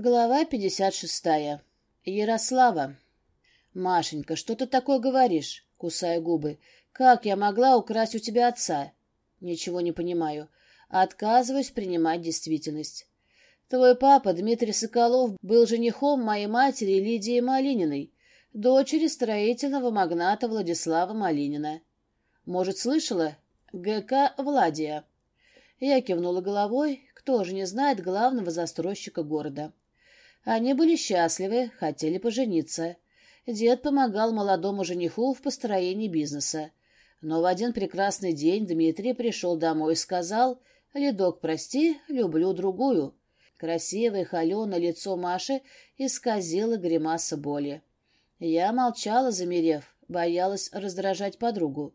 Глава 56. Ярослава. «Машенька, что ты такое говоришь?» — кусая губы. «Как я могла украсть у тебя отца?» «Ничего не понимаю. Отказываюсь принимать действительность. Твой папа, Дмитрий Соколов, был женихом моей матери Лидии Малининой, дочери строительного магната Владислава Малинина. Может, слышала? ГК «Владия». Я кивнула головой. Кто же не знает главного застройщика города? Они были счастливы, хотели пожениться. Дед помогал молодому жениху в построении бизнеса. Но в один прекрасный день Дмитрий пришел домой и сказал, «Ледок, прости, люблю другую». Красивое холеное лицо Маши исказило гримаса боли. Я молчала, замерев, боялась раздражать подругу.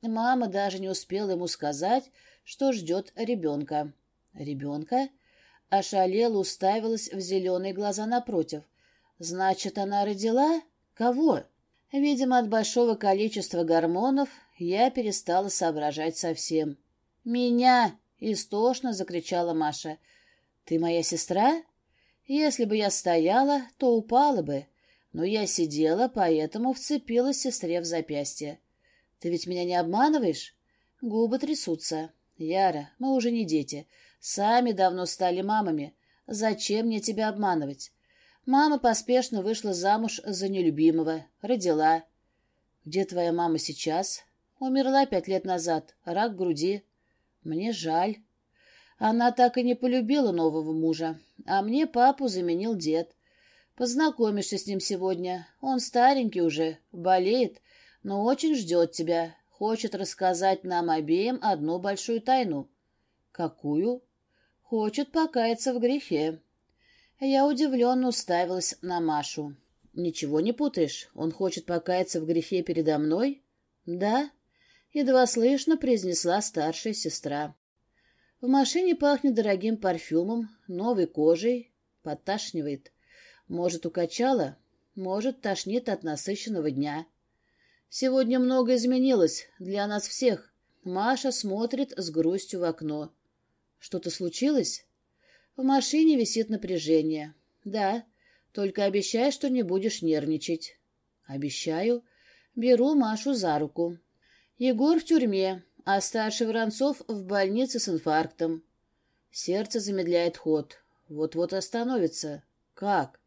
Мама даже не успела ему сказать, что ждет ребенка. «Ребенка?» Ошалела, уставилась в зеленые глаза напротив. «Значит, она родила? Кого?» Видимо, от большого количества гормонов я перестала соображать совсем. «Меня!» — истошно закричала Маша. «Ты моя сестра?» «Если бы я стояла, то упала бы. Но я сидела, поэтому вцепилась сестре в запястье. Ты ведь меня не обманываешь?» Губы трясутся. «Яра, мы уже не дети. Сами давно стали мамами. Зачем мне тебя обманывать? Мама поспешно вышла замуж за нелюбимого, родила. Где твоя мама сейчас? Умерла пять лет назад, рак груди. Мне жаль. Она так и не полюбила нового мужа, а мне папу заменил дед. Познакомишься с ним сегодня. Он старенький уже, болеет, но очень ждет тебя, хочет рассказать нам обеим одну большую тайну. Какую? Хочет покаяться в грехе. Я удивленно уставилась на Машу. Ничего не путаешь? Он хочет покаяться в грехе передо мной? Да? Едва слышно произнесла старшая сестра. В машине пахнет дорогим парфюмом, новой кожей. Подташнивает. Может, укачала? Может, тошнит от насыщенного дня. Сегодня много изменилось для нас всех. Маша смотрит с грустью в окно. Что-то случилось? В машине висит напряжение. Да, только обещай, что не будешь нервничать. Обещаю. Беру Машу за руку. Егор в тюрьме, а старший Воронцов в больнице с инфарктом. Сердце замедляет ход. Вот-вот остановится. Как?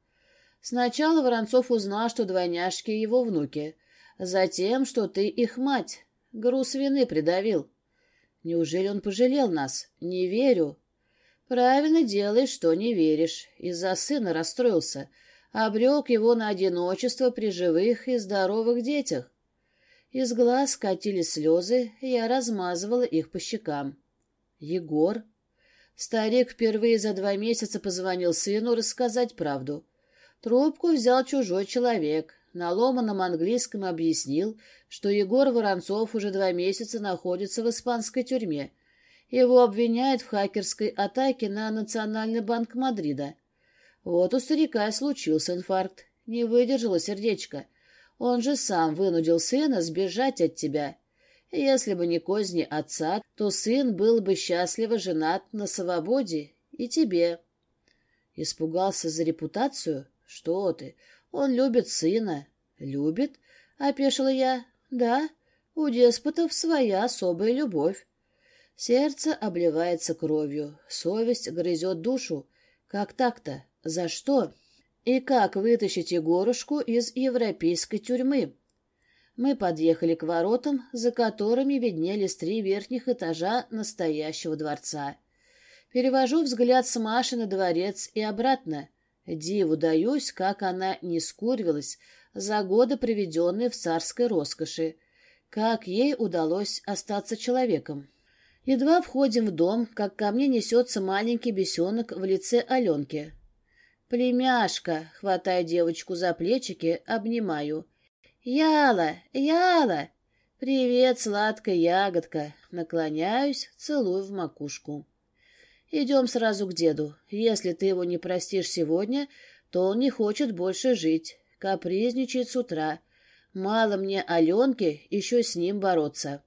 Сначала Воронцов узнал, что двойняшки его внуки. Затем, что ты их мать. Груз вины придавил. Неужели он пожалел нас? Не верю. Правильно делаешь, что не веришь. Из-за сына расстроился. Обрек его на одиночество при живых и здоровых детях. Из глаз катились слезы, я размазывала их по щекам. Егор. Старик впервые за два месяца позвонил сыну рассказать правду. Трубку взял чужой человек на ломаном английском объяснил, что Егор Воронцов уже два месяца находится в испанской тюрьме. Его обвиняют в хакерской атаке на Национальный банк Мадрида. Вот у старика случился инфаркт. Не выдержало сердечко. Он же сам вынудил сына сбежать от тебя. Если бы не козни отца, то сын был бы счастливо женат на свободе и тебе. Испугался за репутацию? Что ты? Он любит сына. Любит? Опешила я. Да, у деспотов своя особая любовь. Сердце обливается кровью, совесть грызет душу. Как так-то? За что? И как вытащить Егорушку из европейской тюрьмы? Мы подъехали к воротам, за которыми виднелись три верхних этажа настоящего дворца. Перевожу взгляд с Маши на дворец и обратно. Диву даюсь, как она не скурвилась за годы, проведенные в царской роскоши, как ей удалось остаться человеком. Едва входим в дом, как ко мне несется маленький бесенок в лице Аленки. «Племяшка!» — хватая девочку за плечики, обнимаю. «Яла! Яла!» «Привет, сладкая ягодка!» Наклоняюсь, целую в макушку. Идем сразу к деду. Если ты его не простишь сегодня, то он не хочет больше жить. Капризничает с утра. Мало мне Аленки, еще с ним бороться.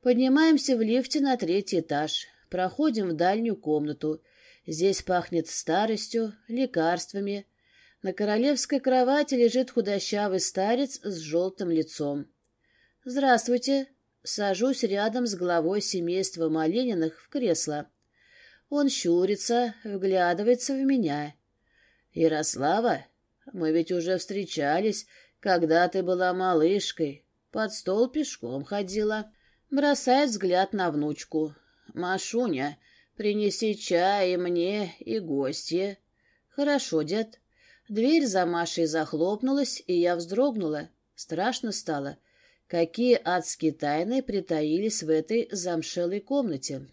Поднимаемся в лифте на третий этаж. Проходим в дальнюю комнату. Здесь пахнет старостью, лекарствами. На королевской кровати лежит худощавый старец с желтым лицом. «Здравствуйте!» Сажусь рядом с главой семейства Малининых в кресло. Он щурится, вглядывается в меня. «Ярослава, мы ведь уже встречались, когда ты была малышкой. Под стол пешком ходила». Бросает взгляд на внучку. «Машуня, принеси чай и мне, и гостье». «Хорошо, дед». Дверь за Машей захлопнулась, и я вздрогнула. Страшно стало. Какие адские тайны притаились в этой замшелой комнате?